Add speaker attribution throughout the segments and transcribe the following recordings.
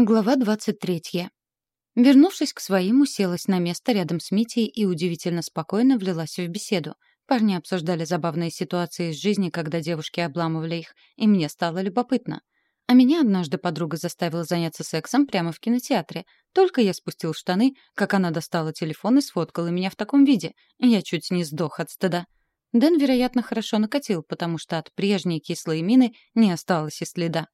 Speaker 1: Глава 23. Вернувшись к своим, уселась на место рядом с Митей и удивительно спокойно влилась в беседу. Парни обсуждали забавные ситуации из жизни, когда девушки обламывали их, и мне стало любопытно. А меня однажды подруга заставила заняться сексом прямо в кинотеатре. Только я спустил штаны, как она достала телефон и сфоткала меня в таком виде. Я чуть не сдох от стыда. Дэн, вероятно, хорошо накатил, потому что от прежней кислой мины не осталось и следа.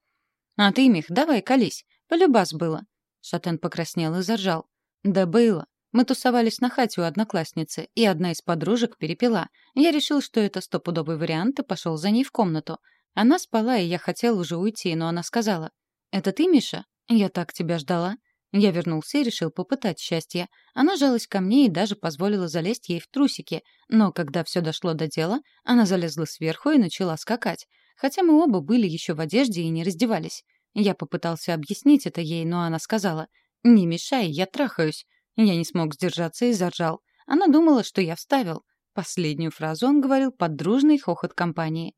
Speaker 1: «А ты, Мих, давай колись. Полюбас было». Шатен покраснел и заржал. «Да было. Мы тусовались на хате у одноклассницы, и одна из подружек перепила. Я решил, что это стопудовый вариант, и пошел за ней в комнату. Она спала, и я хотел уже уйти, но она сказала. «Это ты, Миша? Я так тебя ждала». Я вернулся и решил попытать счастье. Она жалась ко мне и даже позволила залезть ей в трусики. Но когда все дошло до дела, она залезла сверху и начала скакать. Хотя мы оба были еще в одежде и не раздевались. Я попытался объяснить это ей, но она сказала, «Не мешай, я трахаюсь». Я не смог сдержаться и заржал. Она думала, что я вставил. Последнюю фразу он говорил под дружный хохот компании.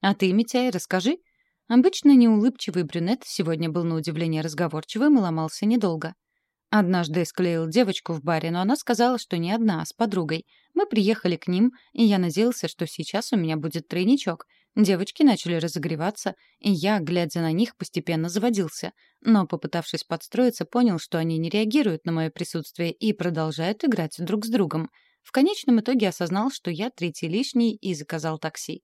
Speaker 1: «А ты, Митяй, расскажи». Обычно неулыбчивый брюнет сегодня был на удивление разговорчивым и ломался недолго. Однажды склеил девочку в баре, но она сказала, что не одна, а с подругой. Мы приехали к ним, и я надеялся, что сейчас у меня будет тройничок — Девочки начали разогреваться, и я, глядя на них, постепенно заводился. Но, попытавшись подстроиться, понял, что они не реагируют на мое присутствие и продолжают играть друг с другом. В конечном итоге осознал, что я третий лишний и заказал такси.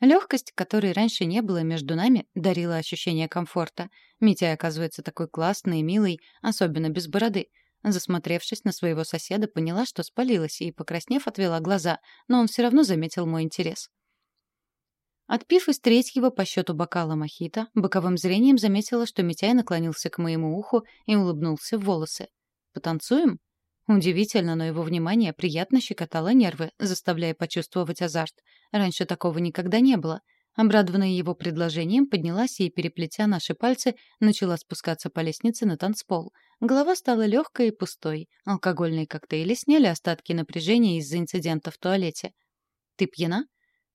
Speaker 1: Легкость, которой раньше не было между нами, дарила ощущение комфорта. Митя оказывается такой классный и милый, особенно без бороды. Засмотревшись на своего соседа, поняла, что спалилась, и, покраснев, отвела глаза, но он все равно заметил мой интерес. Отпив из третьего по счету бокала мохито, боковым зрением заметила, что Митяй наклонился к моему уху и улыбнулся в волосы. «Потанцуем?» Удивительно, но его внимание приятно щекотало нервы, заставляя почувствовать азарт. Раньше такого никогда не было. Обрадованная его предложением, поднялась и, переплетя наши пальцы, начала спускаться по лестнице на танцпол. Голова стала легкой и пустой. Алкогольные коктейли сняли остатки напряжения из-за инцидента в туалете. «Ты пьяна?»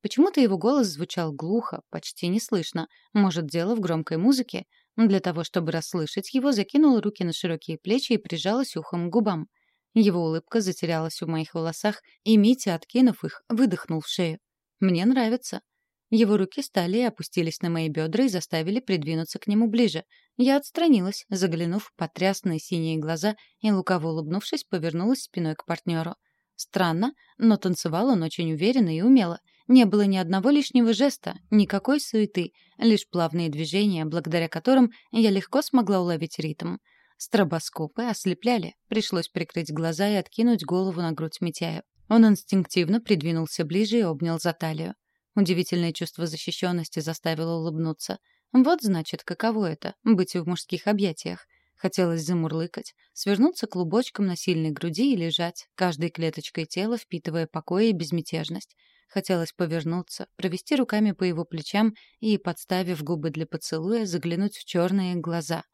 Speaker 1: Почему-то его голос звучал глухо, почти неслышно. Может, дело в громкой музыке? Для того, чтобы расслышать его, закинула руки на широкие плечи и прижалась ухом к губам. Его улыбка затерялась в моих волосах, и Митя, откинув их, выдохнул в шею. «Мне нравится». Его руки стали и опустились на мои бедра и заставили придвинуться к нему ближе. Я отстранилась, заглянув в потрясные синие глаза и, лукаво улыбнувшись, повернулась спиной к партнеру. Странно, но танцевал он очень уверенно и умело — не было ни одного лишнего жеста, никакой суеты, лишь плавные движения, благодаря которым я легко смогла уловить ритм. Стробоскопы ослепляли, пришлось прикрыть глаза и откинуть голову на грудь Митяя. Он инстинктивно придвинулся ближе и обнял за талию. Удивительное чувство защищенности заставило улыбнуться. Вот, значит, каково это — быть в мужских объятиях. Хотелось замурлыкать, свернуться клубочком на сильной груди и лежать, каждой клеточкой тела впитывая покой и безмятежность. Хотелось повернуться, провести руками по его плечам и, подставив губы для поцелуя, заглянуть в черные глаза.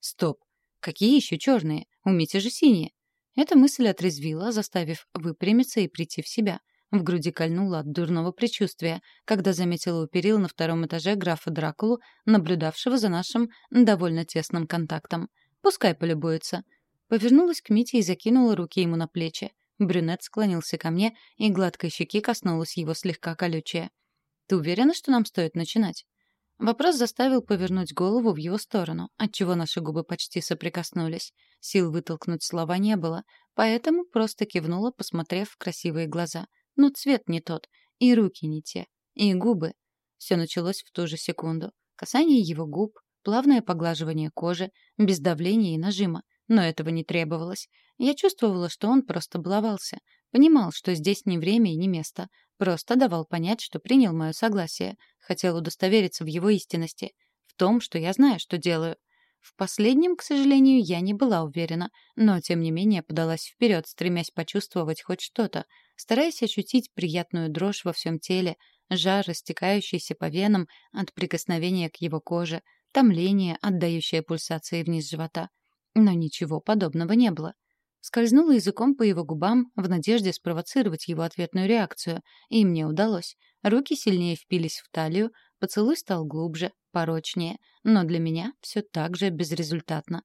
Speaker 1: Стоп! Какие еще черные? У Мити же синие. Эта мысль отрезвила, заставив выпрямиться и прийти в себя. В груди кольнуло от дурного предчувствия, когда заметила у перил на втором этаже графа Дракулу, наблюдавшего за нашим довольно тесным контактом. Пускай полюбуется. Повернулась к Мите и закинула руки ему на плечи. Брюнет склонился ко мне, и гладкой щеки коснулась его слегка колючая. «Ты уверена, что нам стоит начинать?» Вопрос заставил повернуть голову в его сторону, отчего наши губы почти соприкоснулись. Сил вытолкнуть слова не было, поэтому просто кивнула, посмотрев в красивые глаза. Но цвет не тот, и руки не те, и губы. Все началось в ту же секунду. Касание его губ, плавное поглаживание кожи, без давления и нажима. Но этого не требовалось. Я чувствовала, что он просто баловался. Понимал, что здесь не время и не место. Просто давал понять, что принял мое согласие. Хотел удостовериться в его истинности. В том, что я знаю, что делаю. В последнем, к сожалению, я не была уверена, но, тем не менее, подалась вперед, стремясь почувствовать хоть что-то, стараясь ощутить приятную дрожь во всем теле, жар, растекающийся по венам от прикосновения к его коже, томление, отдающее пульсации вниз живота. Но ничего подобного не было. Скользнула языком по его губам в надежде спровоцировать его ответную реакцию, и мне удалось. Руки сильнее впились в талию, поцелуй стал глубже, порочнее, но для меня все так же безрезультатно.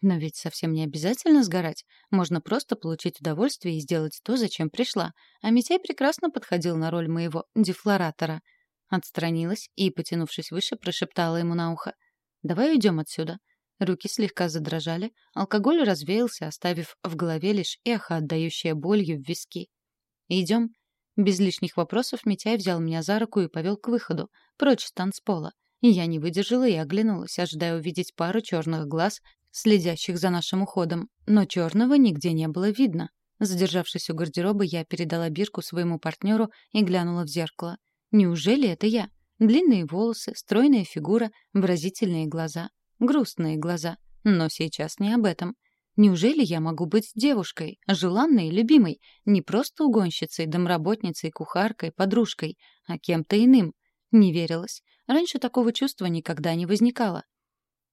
Speaker 1: Но ведь совсем не обязательно сгорать. Можно просто получить удовольствие и сделать то, зачем пришла. А Митяй прекрасно подходил на роль моего дефлоратора. Отстранилась и, потянувшись выше, прошептала ему на ухо. «Давай уйдем отсюда». Руки слегка задрожали, алкоголь развеялся, оставив в голове лишь эхо, отдающее болью в виски. «Идем». Без лишних вопросов Митяй взял меня за руку и повел к выходу, прочь с танцпола. Я не выдержала и оглянулась, ожидая увидеть пару черных глаз, следящих за нашим уходом. Но черного нигде не было видно. Задержавшись у гардероба, я передала бирку своему партнеру и глянула в зеркало. Неужели это я? Длинные волосы, стройная фигура, выразительные глаза. Грустные глаза. Но сейчас не об этом. Неужели я могу быть девушкой, желанной и любимой, не просто угонщицей, домработницей, кухаркой, подружкой, а кем-то иным? Не верилось. Раньше такого чувства никогда не возникало.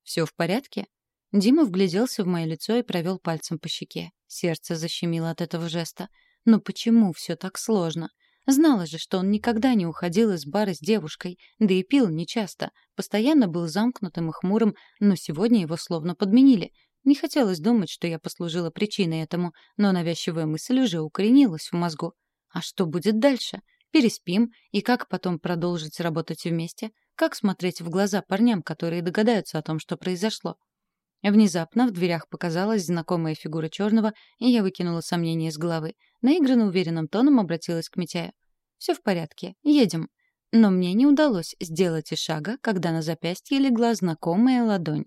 Speaker 1: «Все в порядке?» Дима вгляделся в мое лицо и провел пальцем по щеке. Сердце защемило от этого жеста. Но почему все так сложно? Знала же, что он никогда не уходил из бара с девушкой, да и пил нечасто. Постоянно был замкнутым и хмурым, но сегодня его словно подменили — не хотелось думать, что я послужила причиной этому, но навязчивая мысль уже укоренилась в мозгу. А что будет дальше? Переспим, и как потом продолжить работать вместе? Как смотреть в глаза парням, которые догадаются о том, что произошло? Внезапно в дверях показалась знакомая фигура черного, и я выкинула сомнения из головы. Наигранно уверенным тоном обратилась к Митяю. «Все в порядке, едем». Но мне не удалось сделать и шага, когда на запястье легла знакомая ладонь.